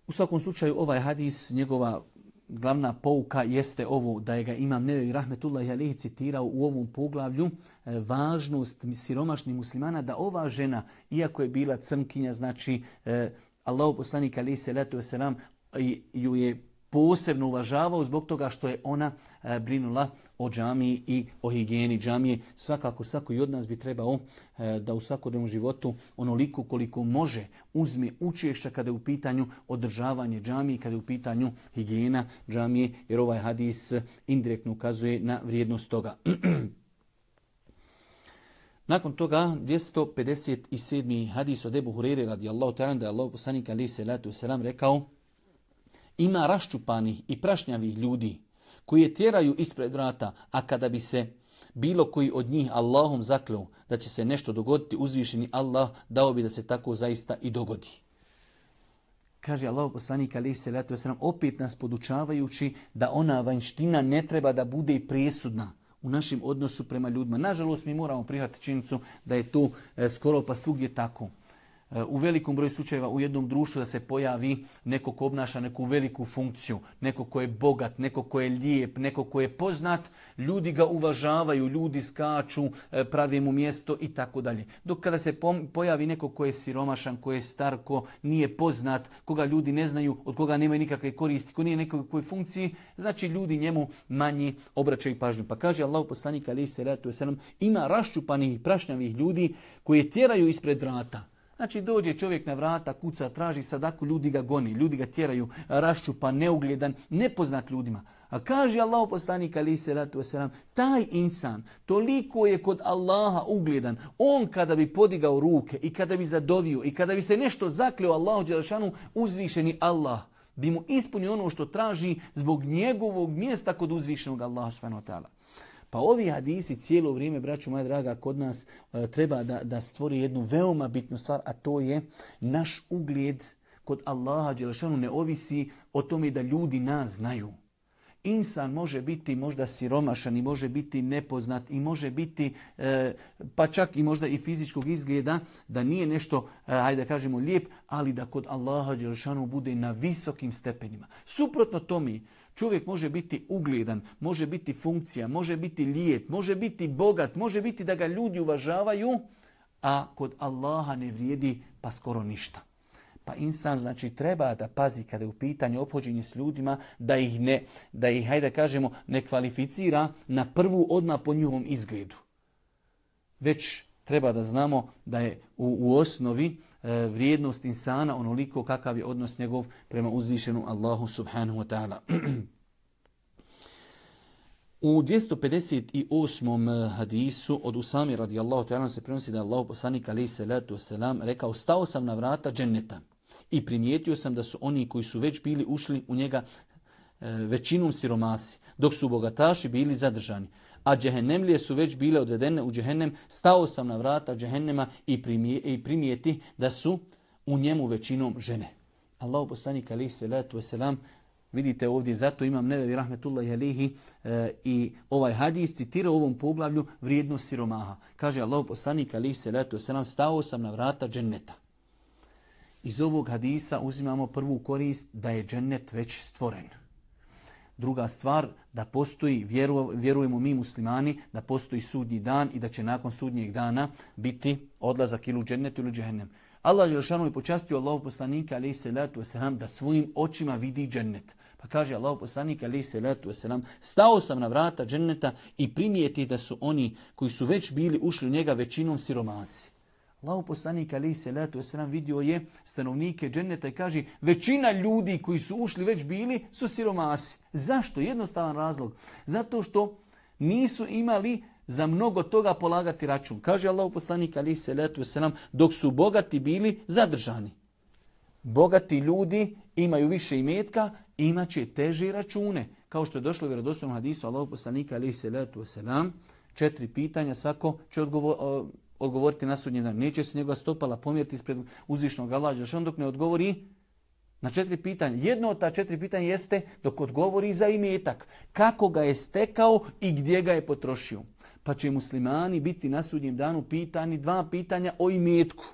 U svakom slučaju ovaj hadis, njegova glavna pouka jeste ovo da je ga Imam Nevevi Rahmetullahi Alihi citirao u ovom poglavlju e, važnost siromašnih muslimana da ova žena, iako je bila crnkinja, znači eh, Allah poslanik alihi salatu wasalam ju je posebno uvažavao zbog toga što je ona e, brinula o džamiji i o higijeni džamije. Svakako svako i od nas bi trebao e, da u svakodnevnom životu onoliko koliko može uzme učešća kada je u pitanju održavanje džamije, kada je u pitanju higijena džamije, jer ovaj hadis indirektno ukazuje na vrijednost toga. Nakon toga 257. hadis od Ebu Hurere radijallahu ta'ala da je Allah poslanik ali se latu selam rekao ima raščupanih i prašnjavih ljudi koji je tjeraju ispred vrata, a kada bi se bilo koji od njih Allahom zakleo da će se nešto dogoditi, uzvišeni Allah dao bi da se tako zaista i dogodi. Kaže Allah poslanik ali se letu nam opet nas podučavajući da ona vanština ne treba da bude i presudna u našem odnosu prema ljudima. Nažalost, mi moramo prihvatiti činjenicu da je to e, skoro pa svugdje tako. E, u velikom broju slučajeva u jednom društvu da se pojavi neko ko obnaša neku veliku funkciju, neko ko je bogat, neko ko je lijep, neko ko je poznat, ljudi ga uvažavaju, ljudi skaču, e, pravi mu mjesto i tako dalje. Dok kada se pojavi neko ko je siromašan, ko je star, ko nije poznat, koga ljudi ne znaju, od koga nemaju nikakve koristi, ko nije nekoj funkciji, znači ljudi njemu manji obraćaju pažnju. Pa kaže Allah poslanik ali se ima raščupanih i prašnjavih ljudi koji tjeraju ispred vrata. Znači dođe čovjek na vrata, kuca, traži sadaku, ljudi ga goni, ljudi ga tjeraju, raščupa, neugledan, nepoznat ljudima. A kaže Allah poslanik ali se ratu wasalam, taj insan toliko je kod Allaha ugledan, on kada bi podigao ruke i kada bi zadovio i kada bi se nešto zakleo Allahu Đelšanu, uzvišeni Allah bi mu ispunio ono što traži zbog njegovog mjesta kod uzvišenog Allaha subhanahu wa ta'ala. Pa ovi hadisi cijelo vrijeme, braću moja draga, kod nas e, treba da, da stvori jednu veoma bitnu stvar, a to je naš ugled kod Allaha Đelešanu ne ovisi o tome da ljudi nas znaju. Insan može biti možda siromašan i može biti nepoznat i može biti e, pa čak i možda i fizičkog izgleda da nije nešto, e, ajde da kažemo lijep, ali da kod Allaha Đelšanu bude na visokim stepenima. Suprotno tome, čovjek može biti ugledan, može biti funkcija, može biti lijep, može biti bogat, može biti da ga ljudi uvažavaju, a kod Allaha ne vrijedi pa skoro ništa. Pa insan znači treba da pazi kada je u pitanju ophođenje s ljudima, da ih ne, da ih, hajde kažemo, ne kvalificira na prvu odmah po njihovom izgledu. Već treba da znamo da je u, u osnovi vrijednost insana onoliko kakav je odnos njegov prema uzvišenu Allahu subhanahu wa ta'ala. U 258. hadisu od Usami radijallahu ta'ala se prenosi da je Allah poslanik alaihi salatu wasalam rekao stao sam na vrata dženneta i primijetio sam da su oni koji su već bili ušli u njega e, većinom siromasi, dok su bogataši bili zadržani. A džehennemlije su već bile odvedene u džehennem, stao sam na vrata džehennema i, primijeti da su u njemu većinom žene. Allah poslanik alaihi salatu wasalam Vidite ovdje, zato imam nevevi rahmetullahi alihi e, i ovaj hadis citira u ovom poglavlju vrijednost siromaha. Kaže Allah poslanik alihi salatu wasalam, stao sam na vrata dženneta. Iz ovog hadisa uzimamo prvu korist da je džennet već stvoren. Druga stvar, da postoji, vjerujemo mi muslimani, da postoji sudnji dan i da će nakon sudnjeg dana biti odlazak ili u džennet ili u džehennem. Allah je počastio Allahu poslanika alaihi salatu wasalam da svojim očima vidi džennet. Pa kaže Allah poslanik alaihi salatu wasalam, stao sam na vrata dženneta i primijeti da su oni koji su već bili ušli u njega većinom siromasi. Allahu poslanik alaihi salatu wasalam vidio je stanovnike dženneta i kaže većina ljudi koji su ušli već bili su siromasi. Zašto? Jednostavan razlog. Zato što nisu imali za mnogo toga polagati račun. Kaže Allah poslanik alaihi salatu wasalam dok su bogati bili zadržani. Bogati ljudi imaju više imetka, imat će teži račune. Kao što je došlo u vjerodostojnom hadisu Allah poslanika alaihi salatu wasalam, četiri pitanja svako će odgovor, odgovoriti na sudnji dan. Neće se njegova stopala pomjeriti ispred uzvišnog Allaha on dok ne odgovori na četiri pitanja. Jedno od ta četiri pitanja jeste dok odgovori za imetak. Kako ga je stekao i gdje ga je potrošio. Pa će muslimani biti na sudnjem danu pitani dva pitanja o imetku.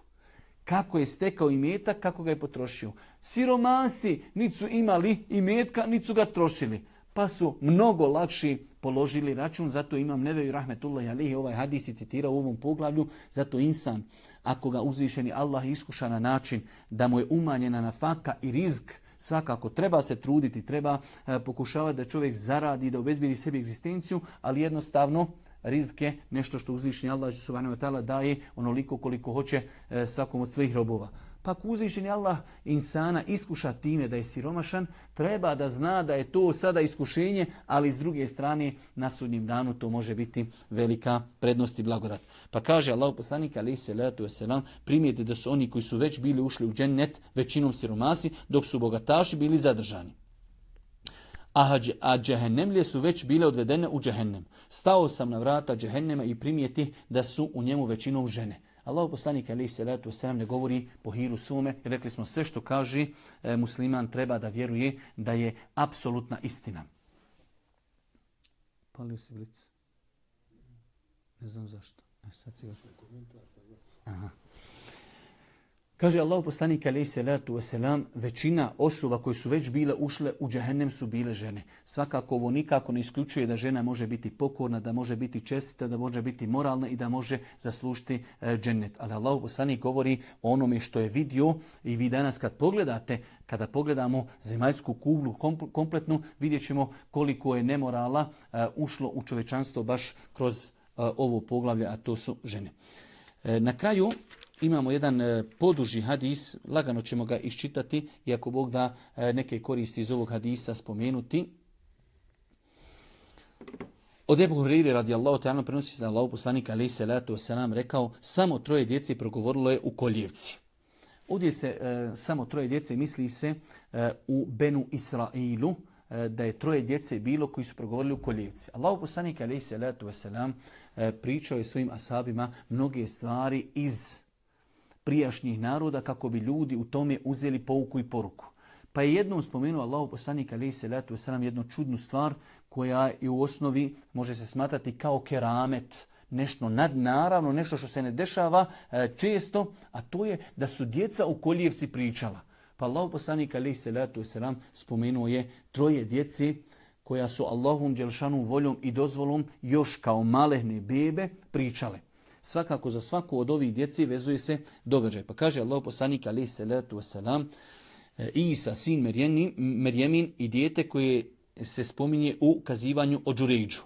Kako je stekao imetak, kako ga je potrošio. Siromasi niti su imali imetka, niti su ga trošili. Pa su mnogo lakši položili račun, zato imam neveju rahmetullahi alihi, ovaj hadis je citirao u ovom poglavlju, zato insan, ako ga uzvišeni Allah iskuša na način da mu je umanjena na faka i rizk, svakako treba se truditi, treba e, pokušavati da čovjek zaradi, da obezbiri sebi egzistenciju, ali jednostavno rizke, nešto što uzvišeni Allah subhanahu wa ta'ala daje onoliko koliko hoće e, svakom od svojih robova. Pa ako Allah insana iskuša time da je siromašan, treba da zna da je to sada iskušenje, ali s druge strane na sudnjem danu to može biti velika prednost i blagodat. Pa kaže Allah poslanik ali se letu selam primijete da su oni koji su već bili ušli u džennet većinom siromasi, dok su bogataši bili zadržani. A, džehennemlje su već bile odvedene u džehennem. Stao sam na vrata džehennema i primijeti da su u njemu većinom žene. Allah poslanik ali se letu selam ne govori po hiru sume. Rekli smo sve što kaže e, musliman treba da vjeruje da je apsolutna istina. Palio se blic. Ne znam zašto. E, sad si. Aha. Kaže Allah poslanik alaih salatu wasalam, većina osoba koji su već bile ušle u džahennem su bile žene. Svakako ovo nikako ne isključuje da žena može biti pokorna, da može biti čestita, da može biti moralna i da može zaslužiti e, džennet. Ali Allah poslanik govori o onome što je vidio i vi danas kad pogledate, kada pogledamo zemaljsku kuglu kompletnu, vidjet ćemo koliko je nemorala e, ušlo u čovečanstvo baš kroz e, ovo poglavlje, a to su žene. Na kraju imamo jedan e, poduži hadis, lagano ćemo ga iščitati, iako Bog da e, neke koristi iz ovog hadisa spomenuti. Od Ebu Huriri radijallahu ta'ala prenosi se da Allah poslanik alaihi salatu wasalam rekao samo troje djece progovorilo je u koljevci. Ovdje se e, samo troje djece misli se u Benu Israilu, da je troje djece bilo koji su progovorili u koljevci. Allah poslanik alaihi salatu wasalam pričao je svojim asabima mnoge stvari iz prijašnjih naroda kako bi ljudi u tome uzeli pouku i poruku. Pa je jednom spomenuo Allahu poslanik alaihi salatu wasalam jednu čudnu stvar koja i u osnovi može se smatrati kao keramet, nešto nadnaravno, nešto što se ne dešava e, često, a to je da su djeca u kolijevci pričala. Pa Allahu poslanik alaihi salatu wasalam spomenuo je troje djeci koja su Allahum Đelšanu voljom i dozvolom još kao malehne bebe pričale. Svakako za svaku od ovih djeci vezuje se događaj. Pa kaže Allah poslanik alaihi salatu wasalam, e, Isa, sin Merjemin i dijete koje se spominje u kazivanju o Džuređu.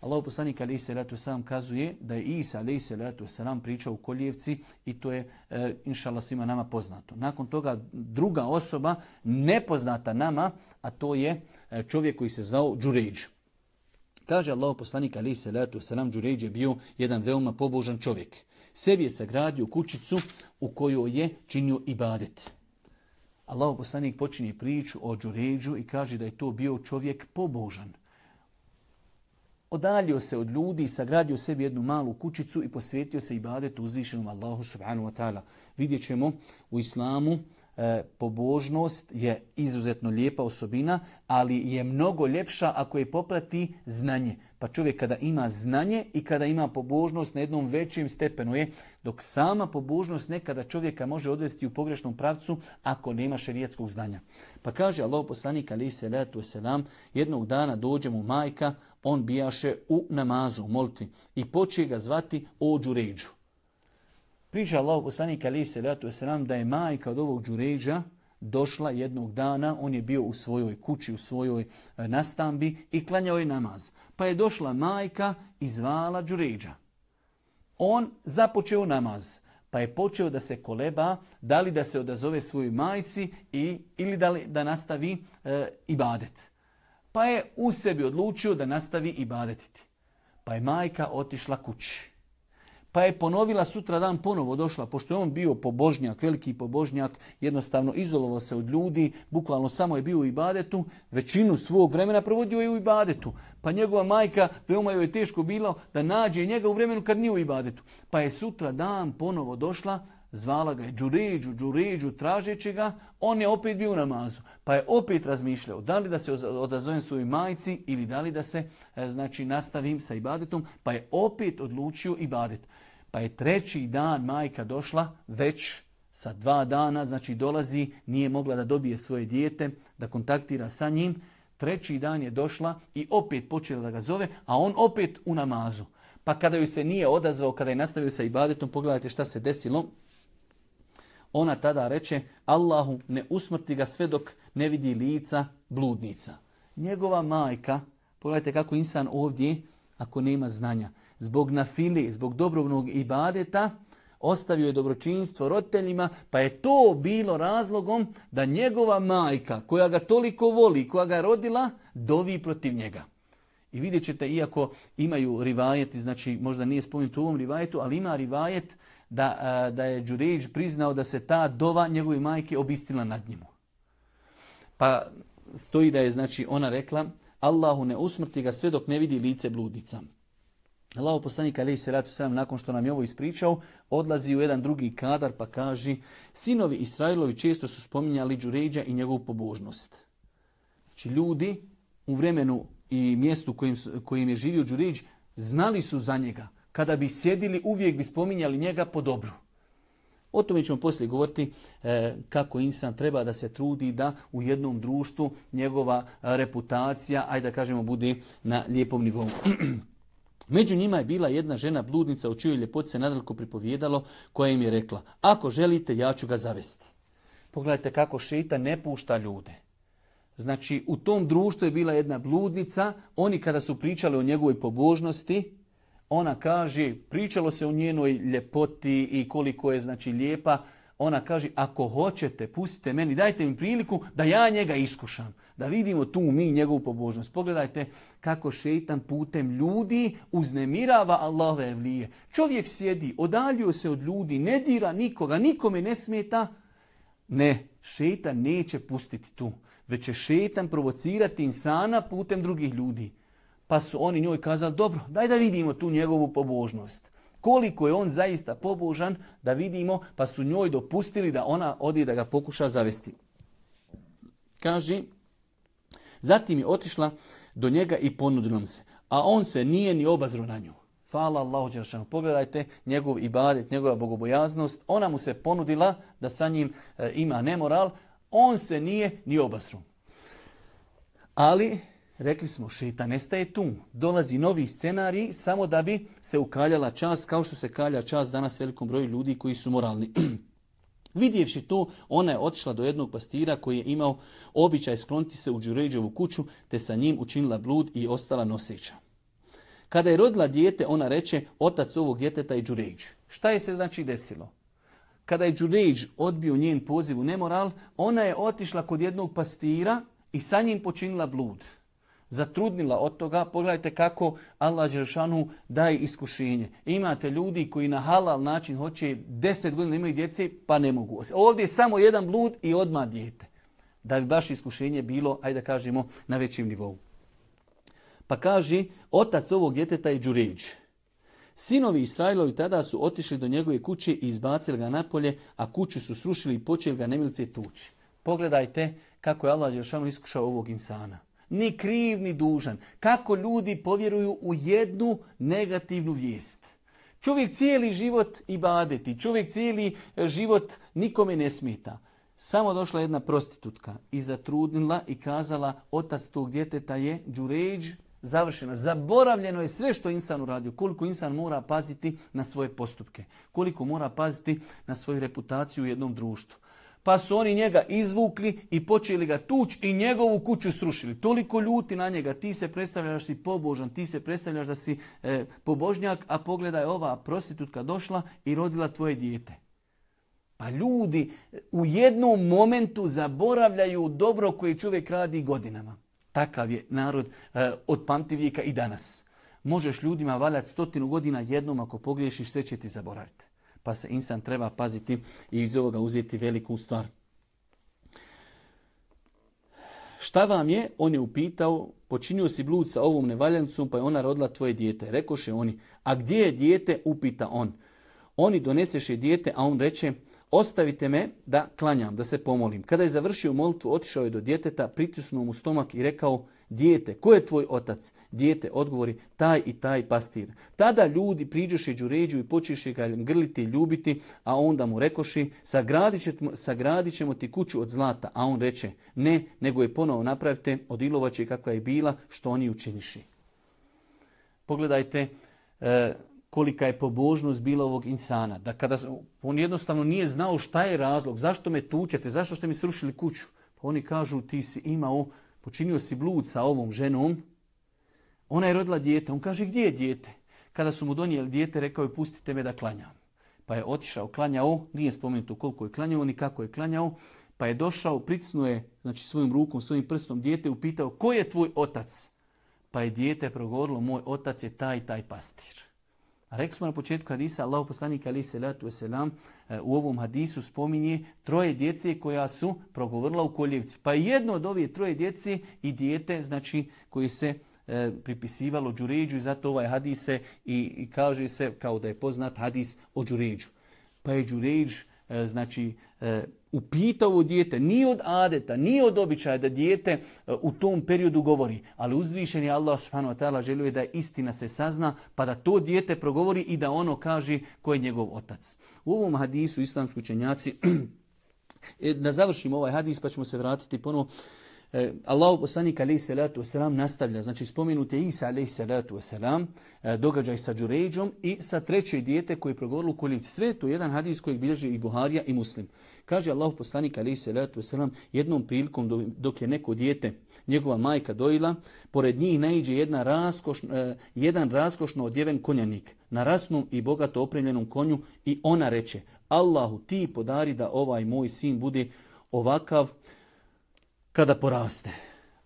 Allah poslanik alaihi salatu wasalam kazuje da je Isa alaihi salatu wasalam pričao u Koljevci i to je e, svima nama poznato. Nakon toga druga osoba nepoznata nama, a to je e, čovjek koji se zvao Džuređ. Kaže Allah poslanik alaihi salatu wasalam Džuređ je bio jedan veoma pobožan čovjek. Sebi je sagradio kućicu u kojoj je činio ibadet. Allah poslanik počinje priču o Džuređu i kaže da je to bio čovjek pobožan odaljio se od ljudi, sagradio sebi jednu malu kućicu i posvetio se ibadetu uzvišenom Allahu subhanahu wa ta'ala. Vidjet ćemo u islamu e, pobožnost je izuzetno lijepa osobina, ali je mnogo ljepša ako je poprati znanje. Pa čovjek kada ima znanje i kada ima pobožnost na jednom većem stepenu je, dok sama pobožnost nekada čovjeka može odvesti u pogrešnom pravcu ako nema šerijetskog znanja. Pa kaže Allah poslanik ali se letu selam, jednog dana dođe mu majka, on bijaše u namazu, molitvi i počne ga zvati o džuređu. Priča Allah poslanik ali letu selam da je majka od ovog džuređa došla jednog dana, on je bio u svojoj kući, u svojoj e, nastambi i klanjao je namaz. Pa je došla majka i zvala džuređa. On započeo namaz, pa je počeo da se koleba, da li da se odazove svojoj majci i, ili da, li, da nastavi e, ibadet. Pa je u sebi odlučio da nastavi ibadetiti. Pa je majka otišla kući. Pa je ponovila sutra dan ponovo došla, pošto je on bio pobožnjak, veliki pobožnjak, jednostavno izolovao se od ljudi, bukvalno samo je bio u ibadetu, većinu svog vremena provodio je u ibadetu. Pa njegova majka, veoma joj je teško bilo da nađe njega u vremenu kad nije u ibadetu. Pa je sutra dan ponovo došla, zvala ga je Đuređu, Đuređu, tražeći ga, on je opet bio u namazu. Pa je opet razmišljao da li da se odazovem svojoj majci ili da li da se e, znači nastavim sa ibadetom, pa je opet odlučio ibadet. Pa je treći dan majka došla već sa dva dana, znači dolazi, nije mogla da dobije svoje dijete, da kontaktira sa njim. Treći dan je došla i opet počela da ga zove, a on opet u namazu. Pa kada ju se nije odazvao, kada je nastavio sa ibadetom, pogledajte šta se desilo. Ona tada reče, Allahu ne usmrti ga sve dok ne vidi lica bludnica. Njegova majka, pogledajte kako insan ovdje, ako nema znanja, zbog nafili, zbog dobrovnog ibadeta, ostavio je dobročinstvo roditeljima, pa je to bilo razlogom da njegova majka, koja ga toliko voli, koja ga rodila, dovi protiv njega. I vidjet ćete, iako imaju rivajeti, znači možda nije spomenut u ovom rivajetu, ali ima rivajet da, da je Đurejić priznao da se ta dova njegove majke obistila nad njim. Pa stoji da je znači ona rekla Allahu ne usmrti ga sve dok ne vidi lice bludnica. Allahu poslanik alejhi salatu nakon što nam je ovo ispričao, odlazi u jedan drugi kadar pa kaže: Sinovi Israilovi često su spominjali Đuređa i njegovu pobožnost. Znači ljudi u vremenu i mjestu kojim, kojim je živio Đuređ znali su za njega. Kada bi sjedili, uvijek bi spominjali njega po dobru. O tome ćemo poslije govoriti e, kako insan treba da se trudi da u jednom društvu njegova reputacija, ajde da kažemo, bude na lijepom nivou. Među njima je bila jedna žena bludnica u čijoj ljepoti se nadaleko pripovjedalo koja im je rekla ako želite ja ću ga zavesti. Pogledajte kako šeita ne pušta ljude. Znači u tom društvu je bila jedna bludnica, oni kada su pričali o njegovoj pobožnosti, ona kaže, pričalo se o njenoj ljepoti i koliko je znači lijepa, ona kaže, ako hoćete, pustite meni, dajte mi priliku da ja njega iskušam. Da vidimo tu mi njegovu pobožnost. Pogledajte kako šeitan putem ljudi uznemirava Allahove evlije. Čovjek sjedi, odaljio se od ljudi, ne dira nikoga, nikome ne smeta. Ne, šeitan neće pustiti tu. Već će šeitan provocirati insana putem drugih ljudi. Pa su oni njoj kazali, dobro, daj da vidimo tu njegovu pobožnost. Koliko je on zaista pobožan, da vidimo, pa su njoj dopustili da ona odi da ga pokuša zavesti. Kaže, zatim je otišla do njega i ponudila se, a on se nije ni obazro na nju. Hvala Allahu Đelšanu. Pogledajte njegov ibadet, njegova bogobojaznost. Ona mu se ponudila da sa njim e, ima nemoral. On se nije ni obazru. Ali, rekli smo, šeta nestaje tu. Dolazi novi scenarij samo da bi se ukaljala čas kao što se kalja čas danas velikom broju ljudi koji su moralni. Vidjevši to, ona je otišla do jednog pastira koji je imao običaj skloniti se u Đuređevu kuću, te sa njim učinila blud i ostala noseća. Kada je rodila dijete, ona reče, otac ovog djeteta je Đuređ. Šta je se znači desilo? Kada je Đuređ odbio njen poziv u nemoral, ona je otišla kod jednog pastira i sa njim počinila blud. Zatrudnila od toga, pogledajte kako Allah Đeršanu daje iskušenje. Imate ljudi koji na halal način hoće deset godina imaju djece, pa ne mogu. Ovdje je samo jedan blud i odmah dijete. Da bi baš iskušenje bilo, ajde da kažemo, na većem nivou. Pa kaže, otac ovog djeteta je Đuređ. Sinovi Israilovi tada su otišli do njegove kuće i izbacili ga napolje, a kuću su srušili i počeli ga nemilice tući. Pogledajte kako je Allah Đelšanu iskušao ovog insana. Ni kriv, ni dužan. Kako ljudi povjeruju u jednu negativnu vijest. Čovjek cijeli život i badeti, čovjek cijeli život nikome ne smita. Samo došla jedna prostitutka i zatrudnila i kazala otac tog djeteta je Đuređ, završeno. Zaboravljeno je sve što insan uradio. Koliko insan mora paziti na svoje postupke. Koliko mora paziti na svoju reputaciju u jednom društvu. Pa su oni njega izvukli i počeli ga tući i njegovu kuću srušili. Toliko ljuti na njega. Ti se predstavljaš da si pobožan, ti se predstavljaš da si e, pobožnjak, a pogledaj ova prostitutka došla i rodila tvoje dijete. Pa ljudi u jednom momentu zaboravljaju dobro koje čovjek radi godinama. Takav je narod e, od pamtivijeka i danas. Možeš ljudima valjati stotinu godina jednom ako pogriješiš sve će ti zaboraviti. Pa se insan treba paziti i iz ovoga uzeti veliku stvar. Šta vam je? On je upitao, počinio si blud sa ovom nevaljancom, pa je ona rodila tvoje dijete. Rekoše oni, a gdje je dijete? Upita on. Oni doneseše dijete, a on reče, Ostavite me da klanjam, da se pomolim. Kada je završio molitvu, otišao je do djeteta, pritisnuo mu stomak i rekao, dijete, ko je tvoj otac? Dijete odgovori, taj i taj pastir. Tada ljudi priđoše Đuređu i počeše ga grliti i ljubiti, a onda mu rekoši, sagradit ćemo, sagradit ćemo ti kuću od zlata. A on reče, ne, nego je ponovo napravite od ilovače kakva je bila, što oni učiniši. Pogledajte, e, kolika je pobožnost bila ovog insana. Da kada on jednostavno nije znao šta je razlog, zašto me tučete, zašto ste mi srušili kuću. Pa oni kažu ti si imao, počinio si blud sa ovom ženom, ona je rodila dijete. On kaže gdje je dijete? Kada su mu donijeli dijete, rekao je pustite me da klanjam. Pa je otišao, klanjao, nije spomenuto koliko je klanjao ni kako je klanjao, pa je došao, pricnuo je znači, svojim rukom, svojim prstom dijete, upitao ko je tvoj otac? Pa je dijete progovorilo, moj otac je taj taj pastir. Rekli smo na početku hadisa, Allah poslanik ali se letu selam u ovom hadisu spominje troje djece koja su progovorila u koljevci. Pa jedno od ove troje djece i dijete, znači koji se e, pripisivalo džuređu i zato ovaj hadise i, i kaže se kao da je poznat hadis o džuređu. Pa je džuređ E, znači e, upita ovo dijete, ni od adeta, ni od običaja da dijete e, u tom periodu govori, ali uzvišen je Allah subhanahu wa ta'ala želio je da istina se sazna, pa da to dijete progovori i da ono kaže ko je njegov otac. U ovom hadisu islamski učenjaci, da završimo ovaj hadis pa ćemo se vratiti ponovo, E, Allahu poslanik alejhi salatu vesselam nastavlja, znači spomenut je Isa alejhi salatu vesselam, e, događaj sa Đuređom i sa treće dijete koje je progovorilo u kolivci. Sve to jedan hadis kojeg bilježi i Buharija i Muslim. Kaže Allahu poslanik alejhi salatu vesselam jednom prilikom dok je neko dijete, njegova majka dojila, pored njih naiđe jedna raskošno, e, jedan raskošno odjeven konjanik na rasnom i bogato opremljenom konju i ona reče: Allahu ti podari da ovaj moj sin bude ovakav kada poraste.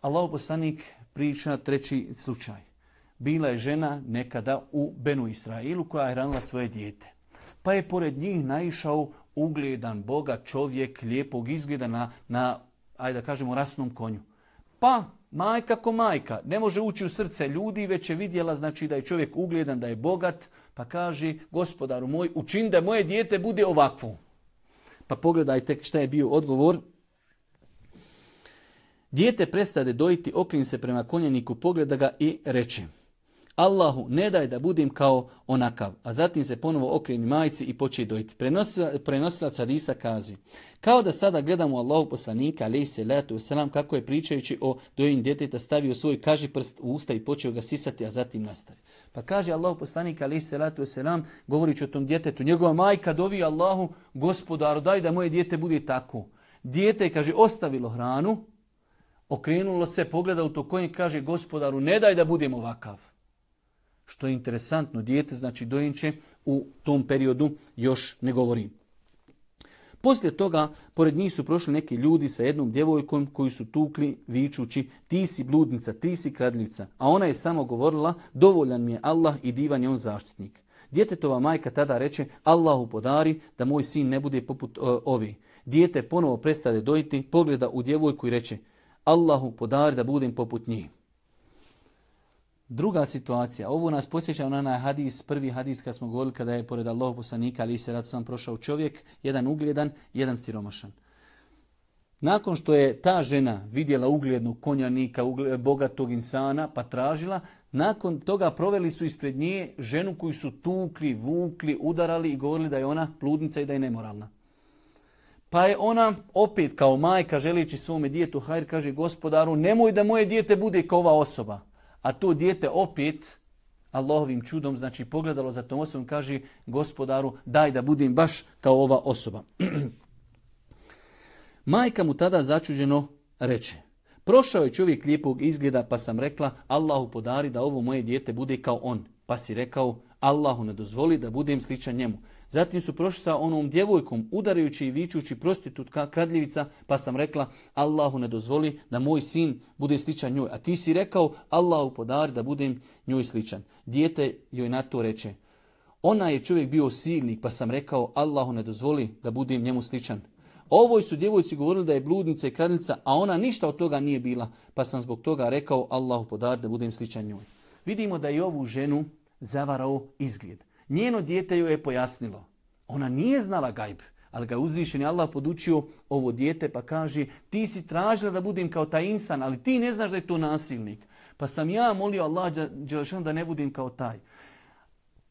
Allah poslanik priča treći slučaj. Bila je žena nekada u Benu Israilu koja je ranila svoje dijete. Pa je pored njih naišao ugledan boga čovjek lijepog izgleda na, na ajde da kažemo, rasnom konju. Pa majka ko majka, ne može ući u srce ljudi, već je vidjela znači da je čovjek ugledan, da je bogat, pa kaže gospodaru moj, učin da moje dijete bude ovakvo. Pa pogledajte šta je bio odgovor Dijete prestade dojiti, okreni se prema konjaniku, pogleda ga i reče Allahu, ne daj da budem kao onakav. A zatim se ponovo okreni majci i poče dojiti. Prenosilac Hadisa kaže, kao da sada gledamo Allahu poslanika, ali se letu selam, kako je pričajući o dojenju djeteta stavio svoj kaži prst u usta i počeo ga sisati, a zatim nastavi. Pa kaže Allahu poslanik, ali se letu selam, govorići o tom djetetu, njegova majka dovi Allahu, gospodaru, daj da moje dijete bude tako. Dijete, kaže, ostavilo hranu, okrenulo se, pogleda u to konje, kaže, gospodaru, ne daj da budem ovakav. Što je interesantno, dijete, znači dojenče, u tom periodu još ne govori. Poslije toga, pored njih su prošli neki ljudi sa jednom djevojkom koji su tukli vičući ti si bludnica, ti si kradljica. A ona je samo govorila dovoljan mi je Allah i divan je on zaštitnik. Djetetova majka tada reče Allahu podari da moj sin ne bude poput uh, ovi. Dijete ponovo prestade dojiti, pogleda u djevojku i reče Allahu podari da budem poput njih. Druga situacija, ovo nas posjeća na onaj hadis, prvi hadis kad smo govorili kada je pored Allahog poslanika, ali se rad sam prošao čovjek, jedan ugljedan, jedan siromašan. Nakon što je ta žena vidjela uglednog konjanika, bogatog insana, pa tražila, nakon toga proveli su ispred nje ženu koju su tukli, vukli, udarali i govorili da je ona pludnica i da je nemoralna. Pa je ona opet kao majka želići svome djetu hajr kaže gospodaru nemoj da moje dijete bude kao ova osoba. A to dijete opet Allahovim čudom znači pogledalo za tom osobom kaže gospodaru daj da budem baš kao ova osoba. Majka mu tada začuđeno reče Prošao je čovjek lijepog izgleda pa sam rekla Allahu podari da ovo moje dijete bude kao on. Pa si rekao Allahu ne dozvoli da budem sličan njemu. Zatim su prošli sa onom djevojkom, udarajući i vičući prostitutka, kradljivica, pa sam rekla, Allahu ne dozvoli da moj sin bude sličan njoj. A ti si rekao, Allahu podari da budem njoj sličan. Dijete joj na to reče, ona je čovjek bio silnik, pa sam rekao, Allahu ne dozvoli da budem njemu sličan. Ovoj su djevojci govorili da je bludnica i kradljica, a ona ništa od toga nije bila, pa sam zbog toga rekao, Allahu podari da budem sličan njoj. Vidimo da je ovu ženu zavarao izgled. Njeno dijete joj je pojasnilo. Ona nije znala gajb, ali ga je uzvišen Allah podučio ovo dijete pa kaže ti si tražila da budem kao taj insan, ali ti ne znaš da je to nasilnik. Pa sam ja molio Allah da ne budem kao taj.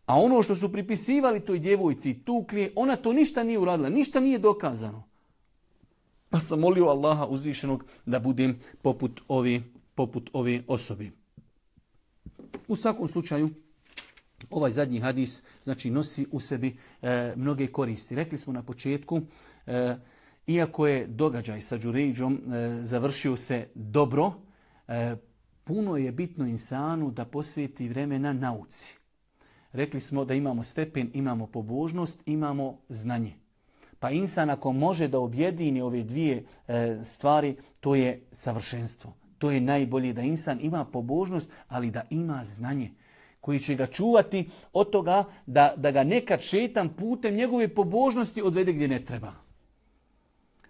A ono što su pripisivali toj djevojci tukli, ona to ništa nije uradila, ništa nije dokazano. Pa sam molio Allaha uzvišenog da budem poput ovi, poput ove osobi. U svakom slučaju, Ovaj zadnji hadis znači nosi u sebi e, mnoge koristi. Rekli smo na početku, e, iako je događaj sa Đurejdžom e, završio se dobro, e, puno je bitno insanu da posvijeti vremena nauci. Rekli smo da imamo stepen, imamo pobožnost, imamo znanje. Pa insan ako može da objedini ove dvije e, stvari, to je savršenstvo. To je najbolje da insan ima pobožnost, ali da ima znanje koji će ga čuvati od toga da, da ga nekad šetan putem njegove pobožnosti odvede gdje ne treba.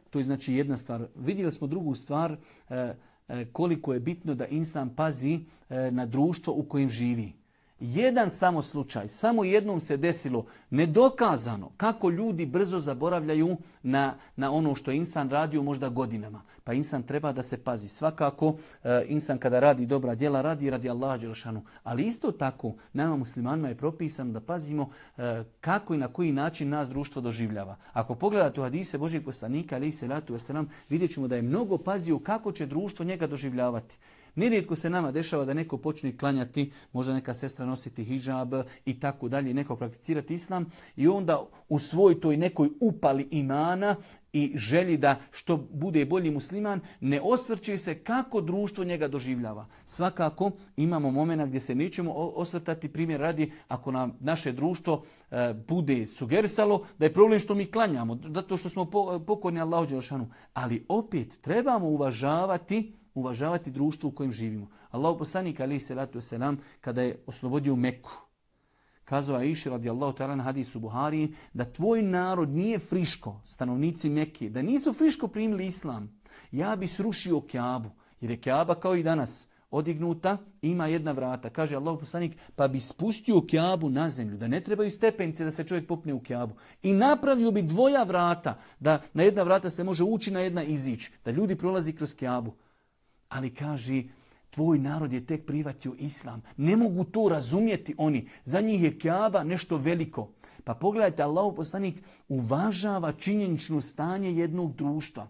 To je znači jedna stvar. Vidjeli smo drugu stvar, e, e, koliko je bitno da insan pazi e, na društvo u kojem živi. Jedan samo slučaj, samo jednom se desilo nedokazano kako ljudi brzo zaboravljaju na, na ono što insan radio možda godinama. Pa insan treba da se pazi. Svakako, e, insan kada radi dobra djela, radi radi Allaha Đelšanu. Ali isto tako, nama muslimanima je propisano da pazimo e, kako i na koji način nas društvo doživljava. Ako pogledate u hadise Božih poslanika, ali i salatu wasalam, vidjet ćemo da je mnogo pazio kako će društvo njega doživljavati. Nerijetko se nama dešava da neko počne klanjati, možda neka sestra nositi hijab i tako dalje, neko prakticirati islam i onda u svoj toj nekoj upali imana i želji da što bude bolji musliman, ne osvrće se kako društvo njega doživljava. Svakako imamo momena gdje se nećemo osvrtati, primjer radi, ako nam naše društvo e, bude sugerisalo da je problem što mi klanjamo, zato što smo pokorni Allahu Đelšanu. Ali opet trebamo uvažavati uvažavati društvo u kojem živimo. Allah poslanik ali se ratu selam kada je oslobodio Meku. Kazao Aisha radijallahu ta'ala na hadisu Buhari da tvoj narod nije friško, stanovnici Mekke, da nisu friško primili islam. Ja bi srušio Kjabu, jer je Kjaba kao i danas odignuta, ima jedna vrata. Kaže Allah poslanik, pa bi spustio Kjabu na zemlju, da ne trebaju stepenice da se čovjek popne u Kjabu. I napravio bi dvoja vrata, da na jedna vrata se može ući, na jedna izići, da ljudi prolazi kroz Kjabu. Ali kaže, tvoj narod je tek privatio islam. Ne mogu to razumjeti oni. Za njih je Kaaba nešto veliko. Pa pogledajte, Allah poslanik uvažava činjenično stanje jednog društva.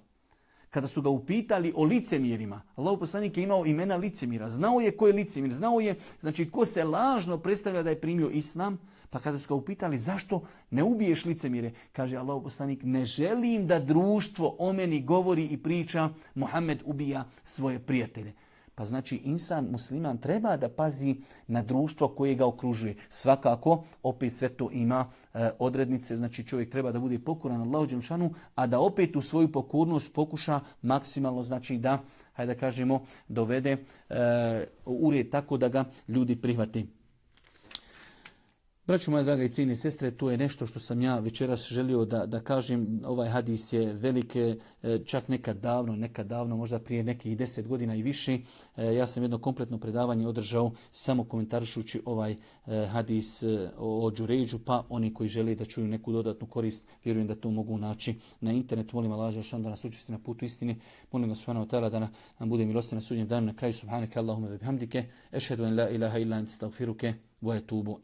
Kada su ga upitali o licemjerima, Allah poslanik je imao imena licemira. Znao je ko je licemir, znao je znači ko se lažno predstavlja da je primio islam, pa kada su ga upitali zašto ne ubiješ licemire, kaže Allah poslanik, ne želim da društvo o meni govori i priča Muhammed ubija svoje prijatelje. Pa znači insan, musliman treba da pazi na društvo koje ga okružuje. Svakako, opet sve to ima e, odrednice, znači čovjek treba da bude pokoran Allahu Đelšanu, a da opet u svoju pokornost pokuša maksimalno, znači da, hajde da kažemo, dovede e, tako da ga ljudi prihvati. Braću moja draga i cijene sestre, to je nešto što sam ja večeras želio da, da kažem. Ovaj hadis je velike, e, čak nekad davno, nekad davno, možda prije nekih deset godina i više. E, ja sam jedno kompletno predavanje održao samo komentarišući ovaj e, hadis o Đuređu, pa oni koji žele da čuju neku dodatnu korist, vjerujem da to mogu naći na internetu. Molim Allah šan da nas učesti na putu istini. Molim vas subhanahu ta'ala da nam bude milosti na sudnjem danu na kraju subhanaka Allahumma wa bihamdike. Ešhedu en la ilaha illa anta astaghfiruke wa etubu.